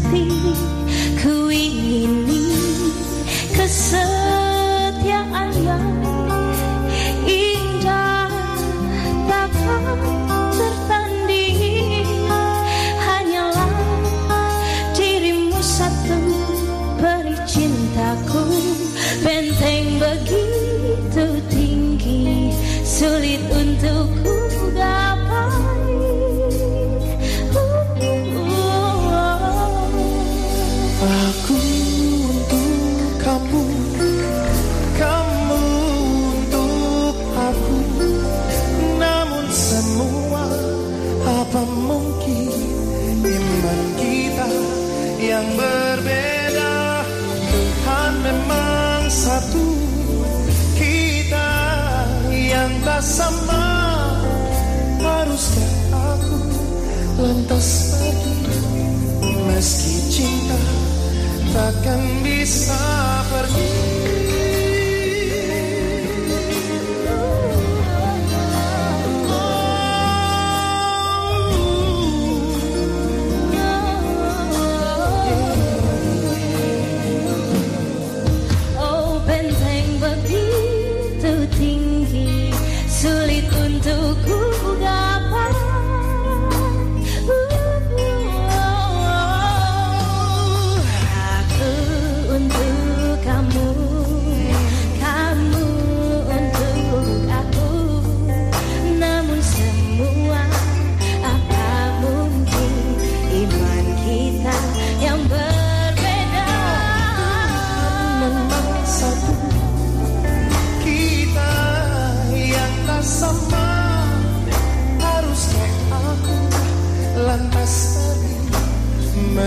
kasih. Ku ingin kesel yang berbeda. Tuhan memang satu. Kita yang tak sama. Haruskah aku lantas pergi. Meski cinta takkan bisa pergi cool.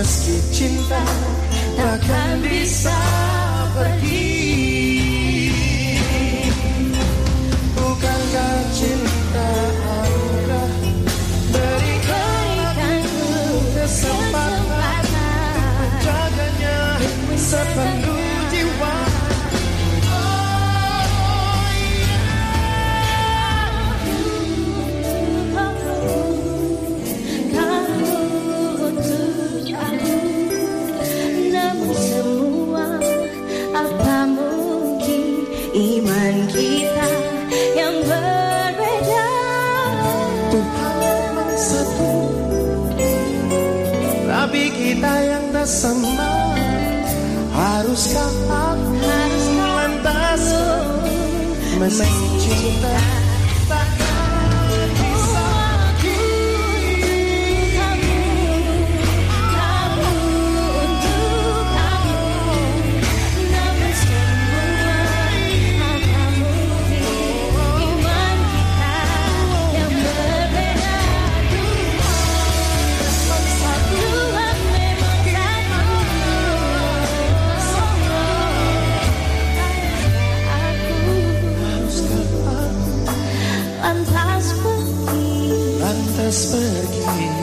Meski cinta takkan bisa pergi Iman kita yang berbeda. Tuhan memang satu Tapi kita yang tak sama Haruskah aku lantas Meski cinta pergi